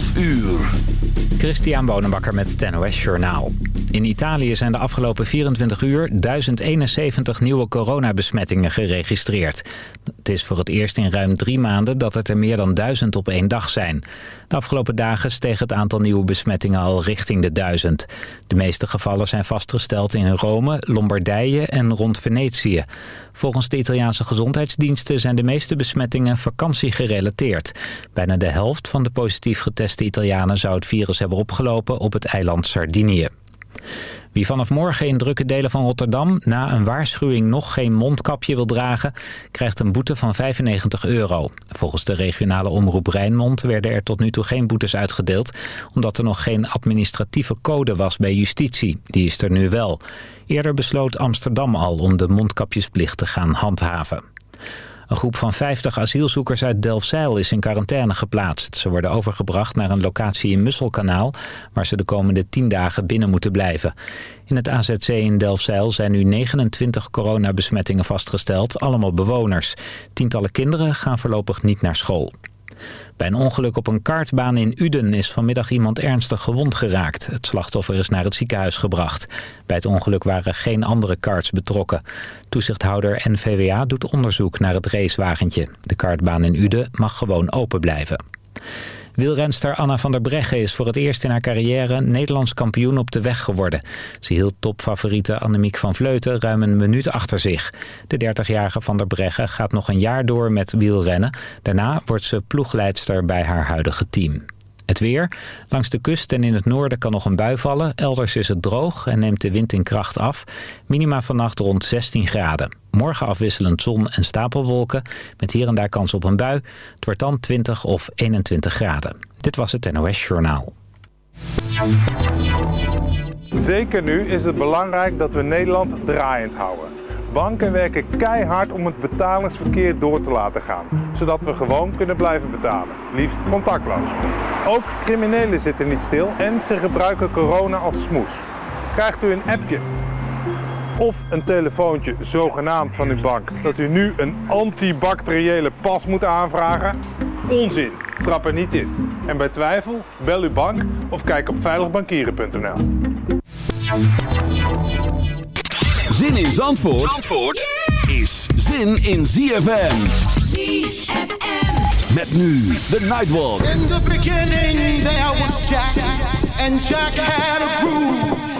12 uur. Christian Bonenbakker met het NOS Journaal. In Italië zijn de afgelopen 24 uur 1071 nieuwe coronabesmettingen geregistreerd. Het is voor het eerst in ruim drie maanden dat het er meer dan 1000 op één dag zijn. De afgelopen dagen steeg het aantal nieuwe besmettingen al richting de 1000. De meeste gevallen zijn vastgesteld in Rome, Lombardije en rond Venetië. Volgens de Italiaanse gezondheidsdiensten zijn de meeste besmettingen vakantiegerelateerd. Bijna de helft van de positief geteste Italianen zou het virus hebben opgelopen op het eiland Sardinië. Wie vanaf morgen in drukke delen van Rotterdam na een waarschuwing nog geen mondkapje wil dragen, krijgt een boete van 95 euro. Volgens de regionale omroep Rijnmond werden er tot nu toe geen boetes uitgedeeld, omdat er nog geen administratieve code was bij justitie. Die is er nu wel. Eerder besloot Amsterdam al om de mondkapjesplicht te gaan handhaven. Een groep van 50 asielzoekers uit Delfzijl is in quarantaine geplaatst. Ze worden overgebracht naar een locatie in Musselkanaal... waar ze de komende 10 dagen binnen moeten blijven. In het AZC in Delfzijl zijn nu 29 coronabesmettingen vastgesteld, allemaal bewoners. Tientallen kinderen gaan voorlopig niet naar school. Bij een ongeluk op een kartbaan in Uden is vanmiddag iemand ernstig gewond geraakt. Het slachtoffer is naar het ziekenhuis gebracht. Bij het ongeluk waren geen andere karts betrokken. Toezichthouder NVWA doet onderzoek naar het racewagentje. De kartbaan in Uden mag gewoon open blijven. Wielrenster Anna van der Breggen is voor het eerst in haar carrière Nederlands kampioen op de weg geworden. Ze hield topfavoriete Annemiek van Vleuten ruim een minuut achter zich. De 30-jarige van der Breggen gaat nog een jaar door met wielrennen. Daarna wordt ze ploegleidster bij haar huidige team. Het weer. Langs de kust en in het noorden kan nog een bui vallen. Elders is het droog en neemt de wind in kracht af. Minima vannacht rond 16 graden. Morgen afwisselend zon en stapelwolken. Met hier en daar kans op een bui. Het wordt dan 20 of 21 graden. Dit was het NOS Journaal. Zeker nu is het belangrijk dat we Nederland draaiend houden. Banken werken keihard om het betalingsverkeer door te laten gaan, zodat we gewoon kunnen blijven betalen, liefst contactloos. Ook criminelen zitten niet stil en ze gebruiken corona als smoes. Krijgt u een appje of een telefoontje zogenaamd van uw bank dat u nu een antibacteriële pas moet aanvragen? Onzin, trap er niet in. En bij twijfel, bel uw bank of kijk op veiligbankieren.nl. Zin in Zandvoort, Zandvoort is zin in ZFM. ZFM. Met nu de Nightwalk. In the beginning there was Jack, and Jack had a groove.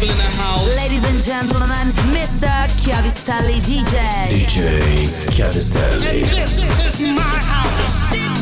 people in the house. Ladies and gentlemen, Mr. Chiavistelli DJ. DJ Chiavistelli. This is my house.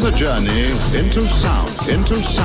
Is a journey into sound, into sound,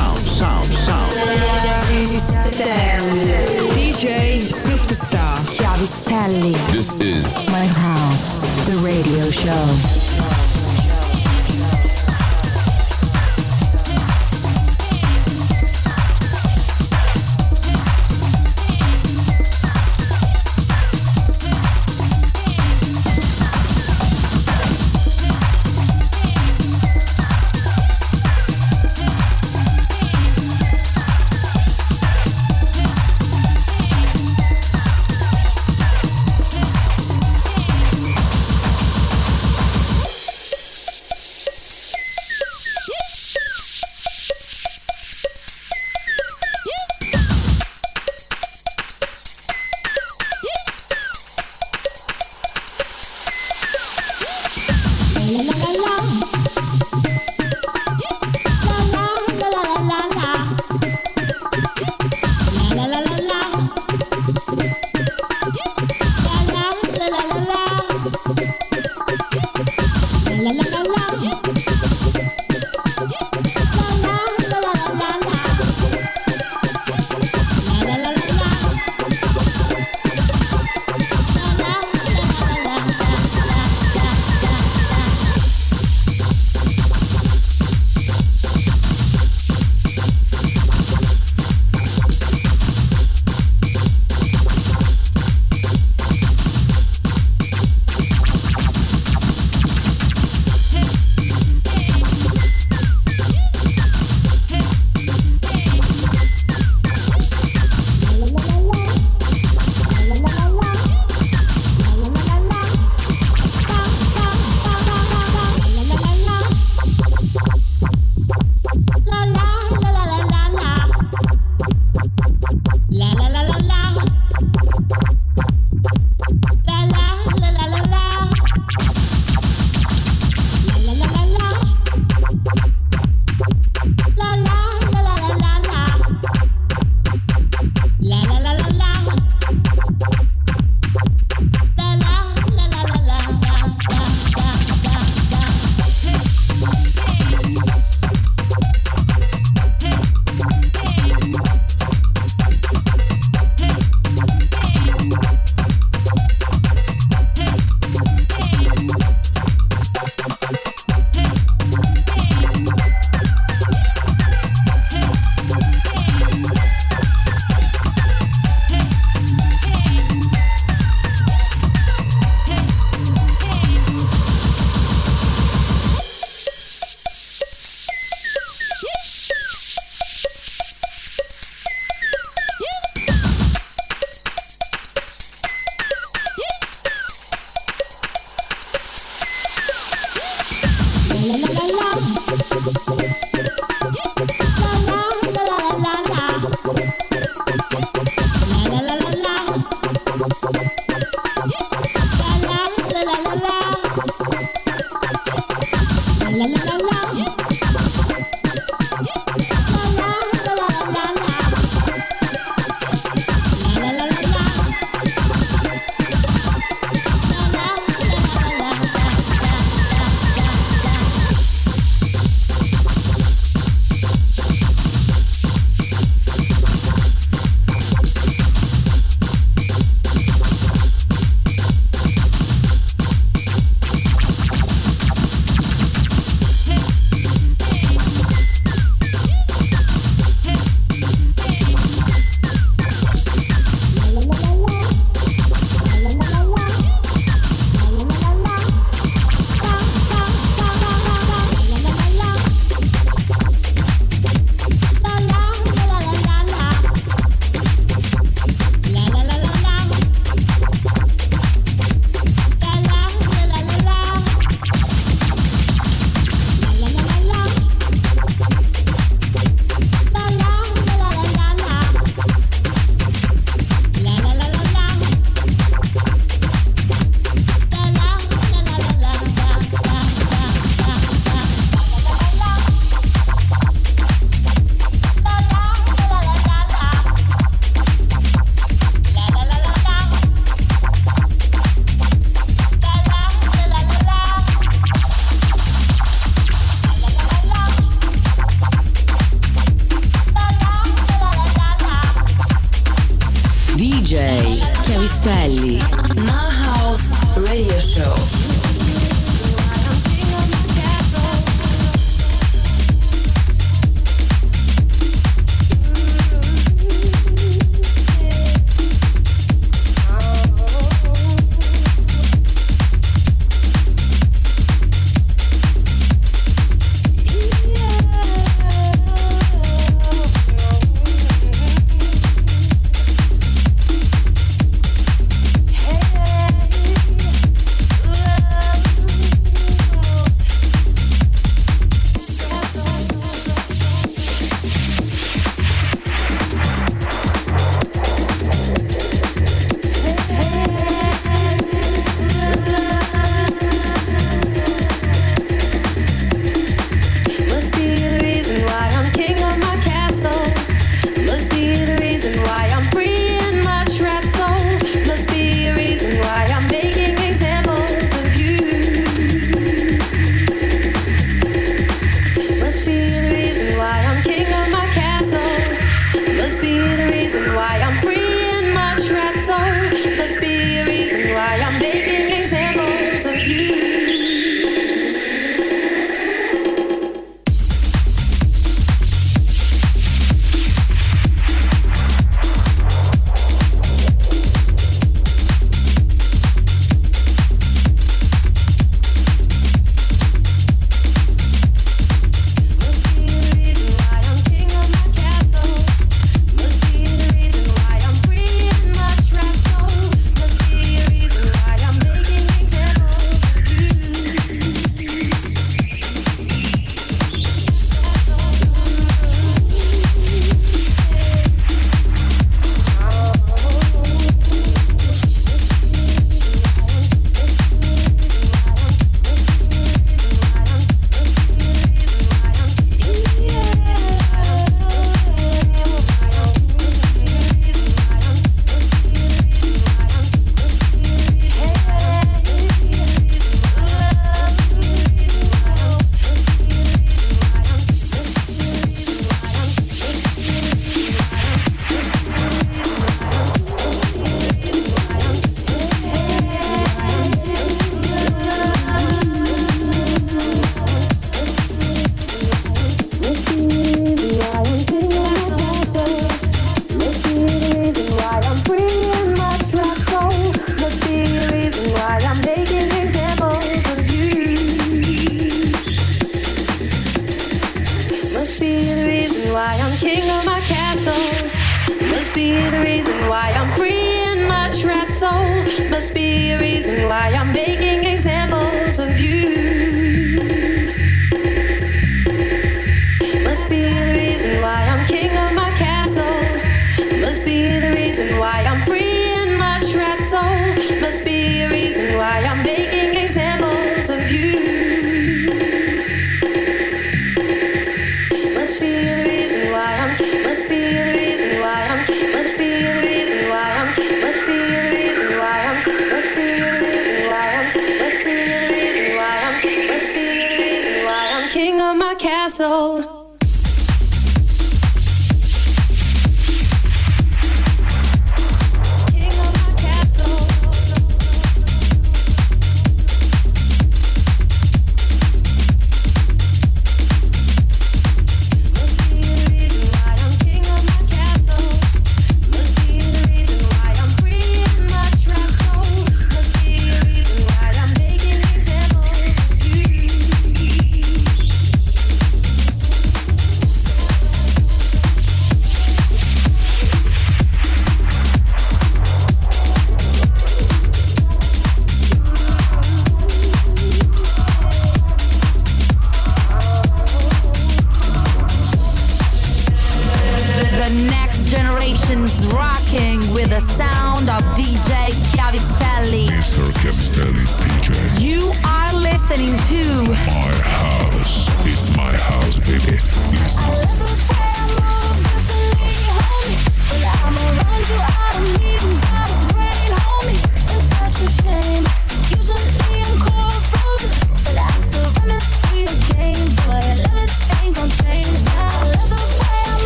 the reason why I'm making